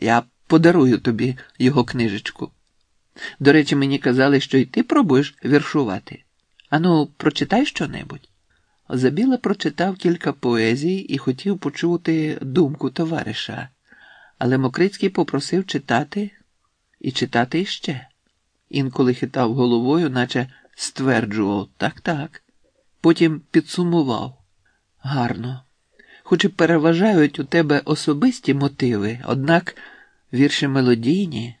Я подарую тобі його книжечку. До речі, мені казали, що й ти пробуєш віршувати. Ану, прочитай щонебудь. Забіла прочитав кілька поезій і хотів почути думку товариша, але Мокрицький попросив читати і читати іще. Інколи хитав головою, наче стверджував так, так. Потім підсумував гарно. Хоч і переважають у тебе особисті мотиви, однак вірші мелодійні,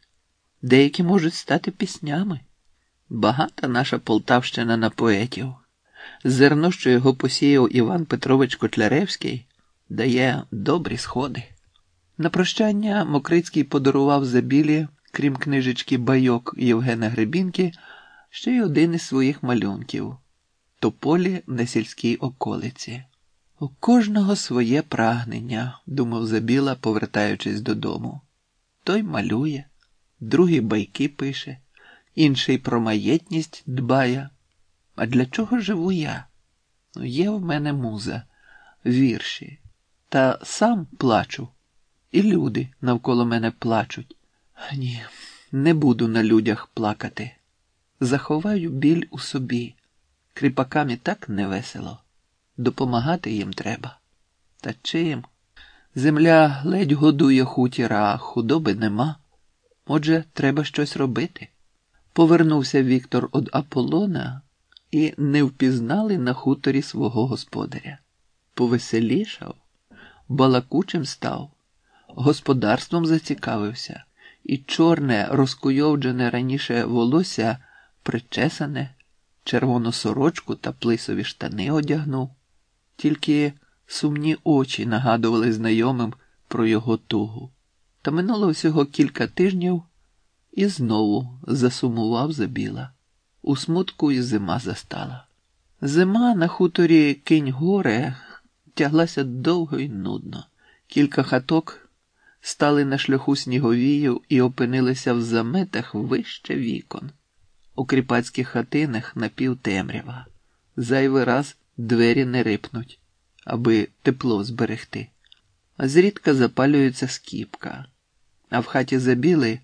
деякі можуть стати піснями. Багата наша Полтавщина на поетів. Зерно, що його посіяв Іван Петрович Котляревський, дає добрі сходи. На прощання Мокрицький подарував забілі, крім книжечки Байок Євгена Гребінки, ще й один із своїх малюнків тополі на сільській околиці. У кожного своє прагнення, думав Забіла, повертаючись додому. Той малює, другий байки пише, інший про маєтність дбає. А для чого живу я? Ну, Є в мене муза, вірші, та сам плачу, і люди навколо мене плачуть. Ні, не буду на людях плакати. Заховаю біль у собі. Кріпакам і так невесело. Допомагати їм треба. Та чим? Земля ледь годує хутіра, а худоби нема. Отже, треба щось робити. Повернувся Віктор од Аполлона і не впізнали на хуторі свого господаря. Повеселішав, балакучим став, господарством зацікавився, і чорне, розкуйовджене раніше волосся причесане, червону сорочку та плисові штани одягнув, тільки сумні очі нагадували знайомим про його тугу. Та минуло всього кілька тижнів і знову засумував забіла. У смутку і зима застала. Зима на хуторі кинь горе тяглася довго й нудно. Кілька хаток стали на шляху сніговію і опинилися в заметах вище вікон. У кріпацьких хатинах напівтемрява. Зайвий раз двері не рипнуть, аби тепло зберегти. А зрідка запалюється скіпка, а в хаті забіли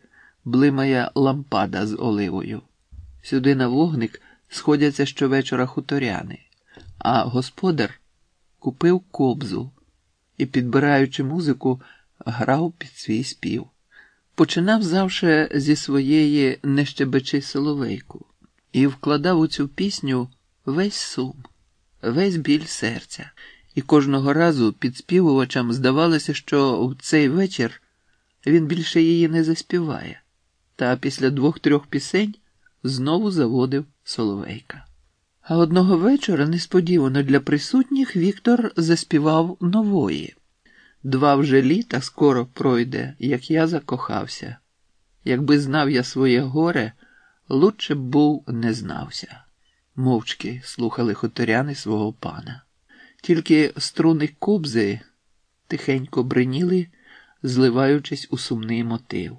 блимає лампада з оливою. Сюди на вогник сходяться щовечора хуторяни, а господар купив кобзу і, підбираючи музику, грав під свій спів. Починав завше зі своєї нещебечи соловейку і вкладав у цю пісню весь сум, весь біль серця, і кожного разу підспівувачам здавалося, що в цей вечір він більше її не заспіває, та після двох-трьох пісень знову заводив Соловейка. А одного вечора несподівано для присутніх Віктор заспівав нової. Два вже літа скоро пройде, як я закохався. Якби знав я своє горе, лучше б був не знався. Мовчки слухали хуторяни свого пана. Тільки струни кобзи тихенько бриніли, зливаючись у сумний мотив.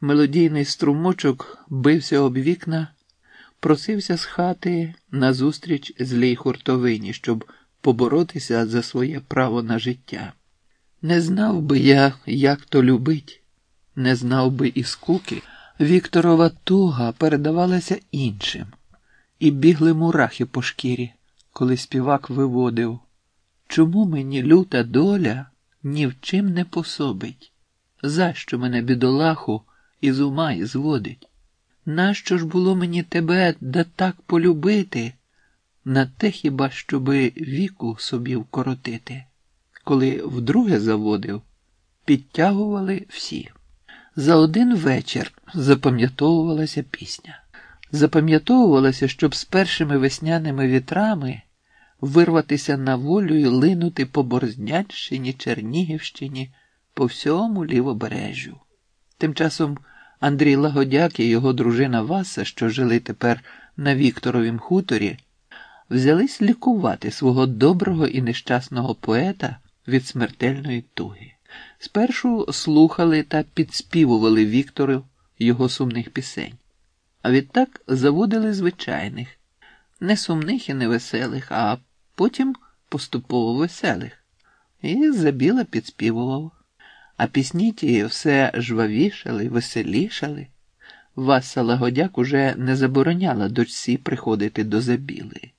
Мелодійний струмочок бився об вікна, просився з хати назустріч злій хуртовині, щоб поборотися за своє право на життя. Не знав би я, як то любить, не знав би і скуки. Вікторова туга передавалася іншим, і бігли мурахи по шкірі, коли співак виводив. Чому мені люта доля ні в чим не пособить? За що мене бідолаху із ума і зводить? Нащо ж було мені тебе да так полюбити? На те хіба щоби віку собі вкоротити? Коли вдруге заводив, підтягували всі. За один вечір запам'ятовувалася пісня. Запам'ятовувалося, щоб з першими весняними вітрами вирватися на волю і линути по Борзнянщині, Чернігівщині, по всьому лівобережжю. Тим часом Андрій Лагодяк і його дружина Васа, що жили тепер на Вікторовім хуторі, взялись лікувати свого доброго і нещасного поета від смертельної туги. Спершу слухали та підспівували Віктору його сумних пісень, а відтак заводили звичайних, не сумних і невеселих, а потім поступово веселих. І забіла підспівував. а пісні ті все жвавішали, веселішали. Васа Лагодяк уже не забороняла дочці приходити до забіли.